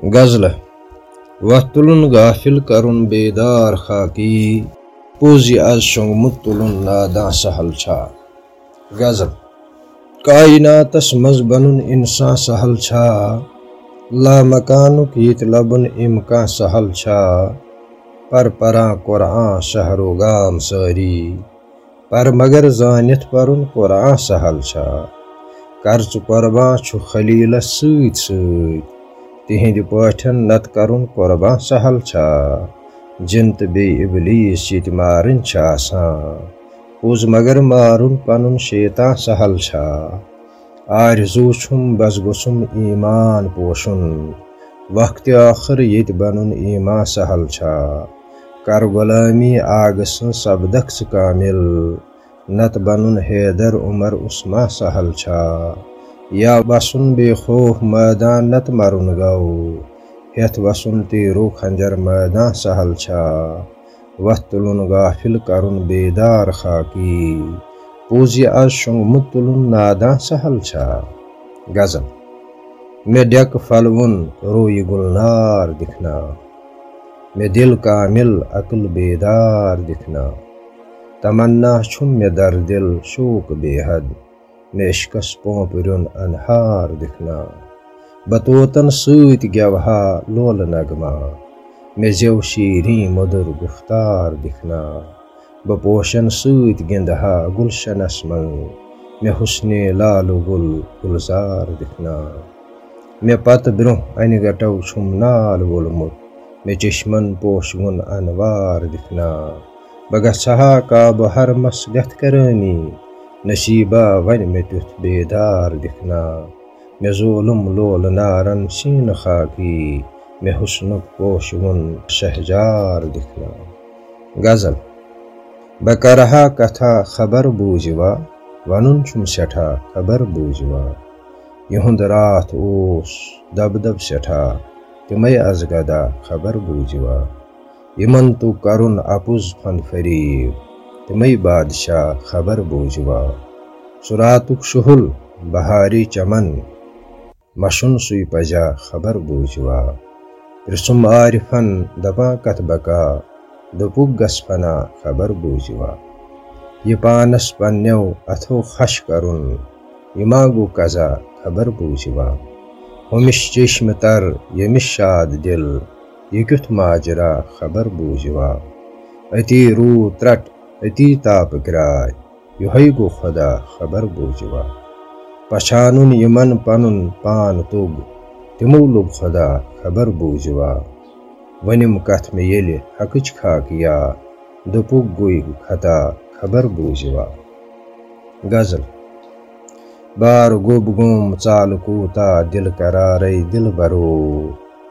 غزل وقت غافل کرن بیدار خاکی پوزی از شنگمت تلن ناداں سہل چھا۔ غزل کائناتس مز بنن انسان سہل چھا۔ لا مکانک یت لبن امکان سہل چھا۔ پر پران قرآن شہر و گام ساری۔ پر مگر زانت پرن قرآن سہل چھا۔ کرچ قربان چھ خلیلس سۭتۍ سۭتۍ تہند پٲٹھٮ۪ن نت کرن قربان سہل چھا جن تو ابلیس ییٚتہِ مارٕنۍ چھِ آسان پوٚز مگر مارُن پنُن شیطان سہل چھا۔ آرزوٗ چھُم بس گوٚژھُم ایٖمان پوشُن۔ وقتِ ٲخٕر ییٚتہِ بنُن ایٖمان سہل چھا۔ کر غۄلٲمی آگہٕ سٕنٛز سپدکھ ژٕ کامِل۔ نت بنُن حیدر عمر عثمان سہل چھا۔ یا بسن بے خوف میدان نت مرن گو ہتھ وسن تیرو خنجر میدان سہل چھا۔ وتھ تلن غافل کرن بیدار خاکی۔ پوزی از شنگمت تلن نادان سہل چھا۔ غزل مے ڈیک پھلوُن روی گلنار دکھنا۔ مے دل کامل عقل بیدار دکھنا۔ تمنا چھم مے در دل شوق بے حد۔ مے عشقس پونپ رون انہار دکھنا۔ بطوطن ست گوہا لول نغمہ مے زیو شیریں مدر گفتار دکھنا۔ بہ پوشن ست گندہا گلشنس من مے حسن لالو گل گلزار دکھنا۔ مے پتہ برہ انہ گٹو چھم نال وولمت مے چشمن پوشون انوار دکھنا۔ بہ گژھہا کعبہ حرمس گتھ کرانی۔ نصیبہ ون مے تیُتھ بیدار دکھنا۔ مے ظولم لول نارن سین خاکی، مے حسنک پوشون شہجار دکھنا۔ غزل بہ کتھا خبر بوٗزِوا ونُن چھُم سٮ۪ٹھاہ خبر بوٗزِوا یِہُنٛد راتھ اوس دب دب سٮ۪ٹھاہ تِمے از گدا خبر بوٗزِوا یِمن تو کرُن اپُز فن فریٖب تِمے بادشاہ خبر بوٗزِوا سُہ راتُک شُہُل بہاری چمن، مشُن سُے پزیا خبر بوٗزِوا پرژھُم عارفن دپان کتھ بکا دوٚپُکھ گژھ پنا خبر بوٗزِوا یہِ پانس پننیو اتھو خش کرُن یہِ ما گوٚو خبر بوٗزِوا ہُمِس چشمہٕ تر ییٚمِس شاد دِل یہِ کیُتھ ماجرا خبر بوٗزِوا أتی روٗد ترٹ أتی تاپہٕ گراے یِہوے گوٚو خۄدا خبر بوٗزِوا پچھانُن یِمن پنُن پان توٚگ تِمو لوٚگ خۄدا خبر بوٗزِوا ؤنِم کتھ مےٚ ییٚلہِ حقٕچ خاکیا دوٚپُکھ گوٚے خطا خبر بوٗزِوا غزل، بار گوٚب گوٚم ژالہٕ کوٗتاہ دِل قرارے دِل برو۔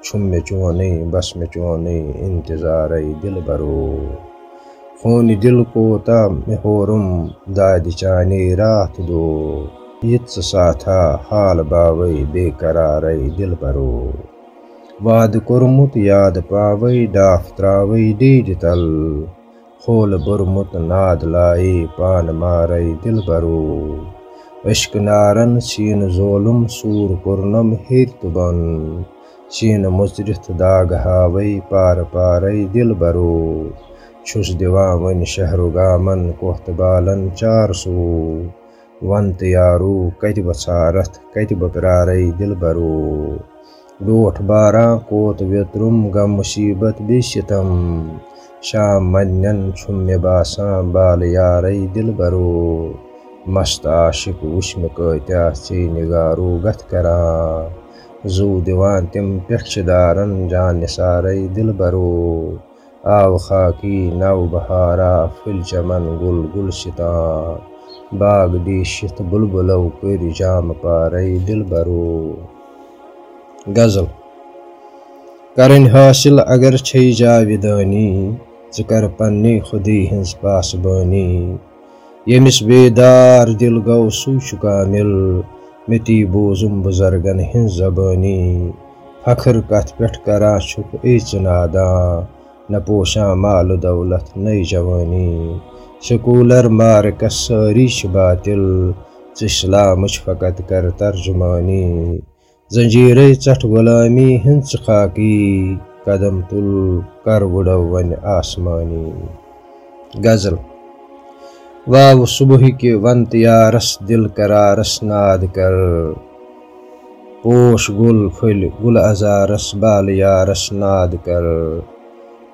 چھُم مےٚ بس مےٚ چونٕے انتظارے دِل برو۔ خوٗنہِ دِل کوٗتاہ مےٚ ہورُم دادِ چانے راتھ دو یہِ ژٕ ساتھا حال باوے بے قرارے دِل برو وادٕ کوٚرمُت یاد پاوے ڈاف تراوے ڈیڈِ تل ہولہٕ بوٚرمُت ناد لایے پانہٕ مارے دِل برو اشکہٕ نارن ژھیٖنہٕ ظولُم سوٗر کوٚرنم ہیٚرِ تہٕ بۄن ژھیٖنہٕ داغ ہاوے پارٕ پارے دِل برو چھُس دِوان وۄنۍ شہرو گامن کوتھ بالن چار سو ون تہٕ یارو کتہِ بہٕ ژھارتھ کتہِ بہٕ پیارے برو ڈوٹھ باران کوت ویترُم، غم مُصیبت بیٚیہِ سِتم شام منٮ۪ن چھُم مےٚ باسان بالہٕ یارے برو مست عاشق وٕچھ مےٚ کۭتیاہ ژے نگارو گتھ کران۔ زوٗ دِوان تِم پٮ۪ٹھ چھِ دارن جان نثارے دِل برو۔ آو خاکی نو بہارا پھٕلۍ چمن گُل گُل شِتان باغ ڈیٖشِتھ بُلبُلو کٔرۍ جامہٕ پارے دِل برو۔ غزل کرٕنۍ حٲصِل اگر چھے جاوِدٲنی ژٕ کر پننہِ خُدی ہٕنٛز پاسبٲنی بیدار دِل گوٚو سُے چھُ مےٚ تی بوٗزُم بُزرگن ہٕنٛز زبٲنی فخر کتھ پٮ۪ٹھ کران چھُکھ اے نادان نہ پوشان مالہٕ دولت نٔے جوٲنی سکوٗلر مارکس سٲری چھِ باتِل ژٕ اِسلامٕچ فقت کر ترجُمٲنی زنجیرے ٹھ غلامی ہنچ خاکی قدم تل کر وڑو ون آسمانی۔ غزل واو صبح کے ون تیارس دل کرارس ناد کر۔ پوش گل پھل گل ازارس بال یارس ناد کر۔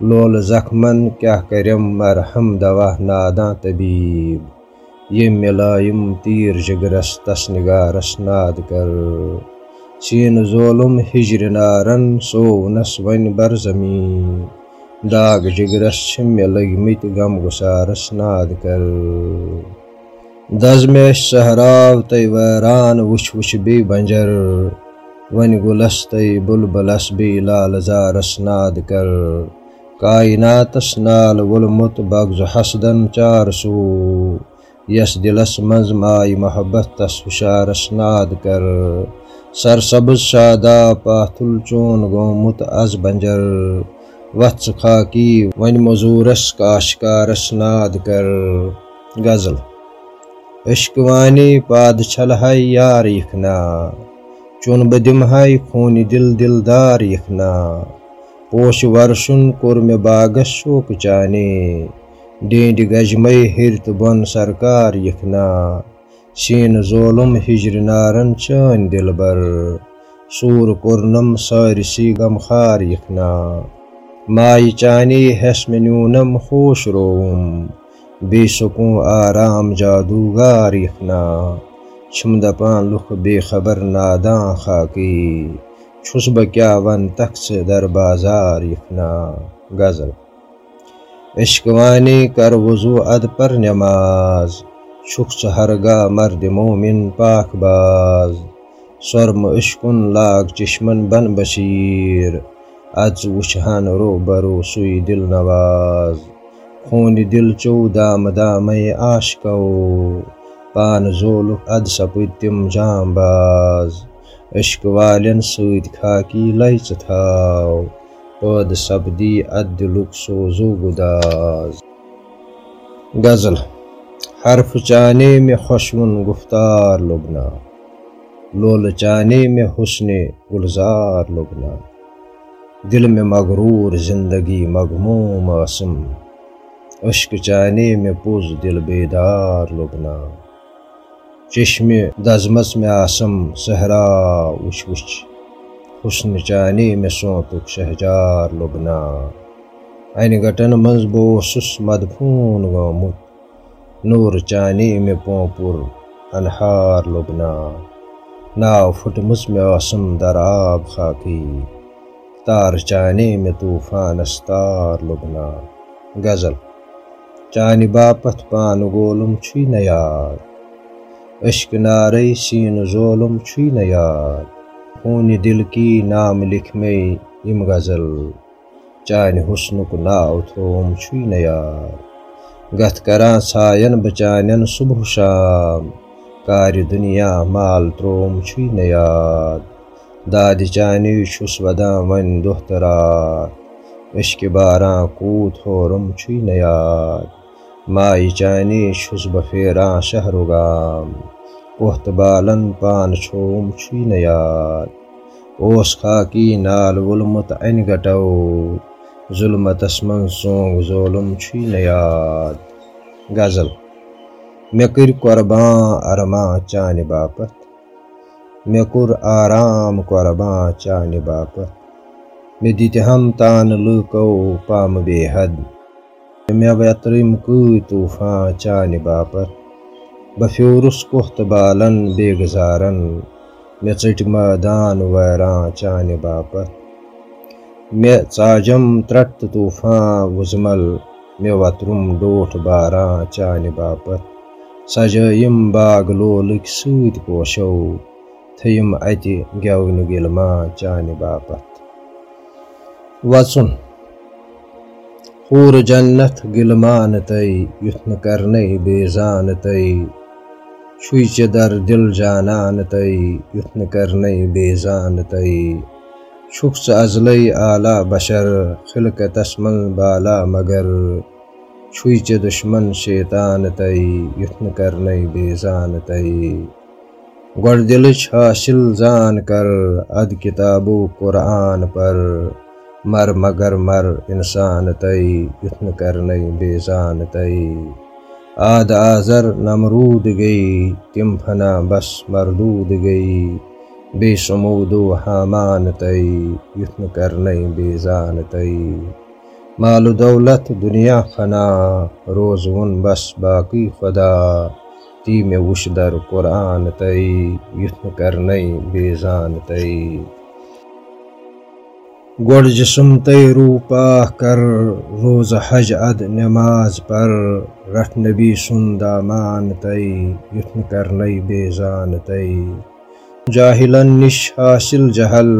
لول زخمن کیا کرم مرہم دوا ناداں طبیب۔ یہ ملائم تیر جگرس تس نگارس ناد کر۔ چین ظولم ہجر نارن سونس ون بر زمین۔ داغ غم گسارس ناد کر دزمیش سہراو تی ویران وچھ وچھ بی بنجر ون گلس تی بلبلس بی لال زارس ناد کر کائناتس نال ولمت بغز حسدن چار سو یس دلس منز مائی محبت تس ہشارس ناد کر سرسبز شادا پاتل چون گومت از بنجر وچ خاکی ون مزورس کاشکارس ناد کر۔ غزل عشقوانی پاد چھلہائی یار یخنا چون بدمہائی خونی دل دلدار یخنا پوش ورشن کور میں باغس شوق چانے۔ ڈینڈ گجمے ہرت بن سرکار یخنا شین ظولم ہجر نارن چان دل بر سور کورنم سارسی غمخار یخنا مائی چانی حس نیونم خوش روم، بے سکون آرام جادوگار چھم دپان لکھ بے خبر ناداں خاکی۔ چھس بہ کیا ون تخت در بازار یخنا غزل۔ عشقوانی کر وضو اد پر نماز۔ چھک ہرگاہ مرد مومن پاک باز۔ سرم عشقن لاگ چشمن بن بشیر اچ وچھان رو برو سوئی دل نواز۔ خون دل چو دام دام عاشقو۔ پان زول اد سپد تم جام باز۔ عشق والن ست خاکی لچ تھاو۔ پد سپدی اد دلک سوزو گداز۔ غزل حرف چانے میں خوشون گفتار لبنا۔ لول چانے میں حسن گلزار لبنا۔ دل میں مغرور زندگی مغموم آسم، عشق چانے میں پوز دل بیدار لبنا چشم دزمس میں آسم، صحرا وچ وچ، حسن چانے میں سونتک شہجار لبنا این گٹن منز بوسس مدفون گومت نور چانے میں پوپر انہار لبنا ناو پھٹمس میں آسم در آب خاکی۔ تار چانے میں طوفان استار لبنا۔ غزل چانہ باپت پان گولم چھی نیاد عشق نارے سین ظولم چھی نیاد خون دل کی نام لکھ میں یم غزل۔ چانہ حسنک ناو تھوم چھی نیاد گت کران ژھاین بچانن صبح شام۔ کار دنیا مال تروم چھی نیاد داد چانی چھس ودان ون دہ عشق باران کوت ہورم چھی نیاد. مائی چانی چھس بہ پھیران شہر گام کوہت بالن پان چھوم چھی نیاد. اوس خاکی نال ولمت ان گٹو ظلمتس من سونگ ظولم چھی نیاد. غزل مے کر قربان ارمان چانہ باپت مے آرام قربان چانہ باپت مے ہم تان لوکو پام بے حد۔ مے ویترم کۭتۍ طوفان چانہ باپت بہ پھیورُس کوتھ بالن بے گزارن۔ مے ژٔٹۍ مٲدان ویران چانہ باپت مےٚ ژاجم ترٛٹ تہٕ طوٗفان وُزمل۔ مےٚ وترُم ڈوٹھ باران چانہِ باپت سجٲیِم باغ لولٕکۍ سۭتۍ پوشو۔ تھٲیِم اَتہِ گٮ۪ونہٕ گِلمان چانہِ باپت وَژُن پوٗرٕ جنت گِلمانہٕ تۄہہِ یُتھ نہٕ کرنے بیزانہٕ تۄہہِ چھُے ژےٚ در دِل جانانہٕ تۄہہِ یُتھ نہٕ کرنے بیزانہٕ تۄہہِ چھُکھ ژٕ ازلے اعلیٰ بشر خلقتس منٛز بالا مگر چھُے ژےٚ دُشمن شیطان تۄہہِ یُتھ کرنے بیزانہٕ تۄہہِ گۄڈٕ دِلٕچ حٲصِل زان کر، اد کِتابو قرآن پر۔ مر مگر مر، اِنسان تَے یُتھ نہٕ کرنَے بیزان تَے آد آزر نمروٗد گٔے تِم فنا بس مردوٗد گٔے بیٚیہِ سموٗدو حامان تَے یُتھ نہٕ کرنَے بیزان تَے مالہٕ دولت دُنیا فنا روزوُن بس باقٕے خۄدا تی مےٚ وٕچھ در قرآن تَے یُتھ نہٕ بیزان تَے گۄڈٕ جسم تَے روٗپاہ کر، روزٕ حج اد نٮ۪ماز پر۔ رٹھ نبی سُنٛد دامان تَے یُتھ نہٕ کرنَے بیزان تَے جاہلن نِش حٲصِل جہل،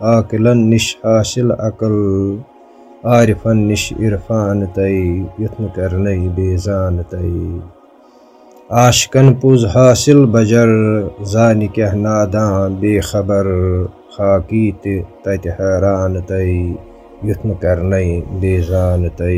عاقلن نِش حٲصِل عقل۔ عارفن نِش عرفان تَے یُتھ نہٕ کرنَے بیزان تَے آشکن پوٚز حاصل بجر زانہِ کیٛاہ نادان بے خبر، خاکی تہِ تتہِ حٲران تَے یُتھ نہٕ کرنَے بیزان تَے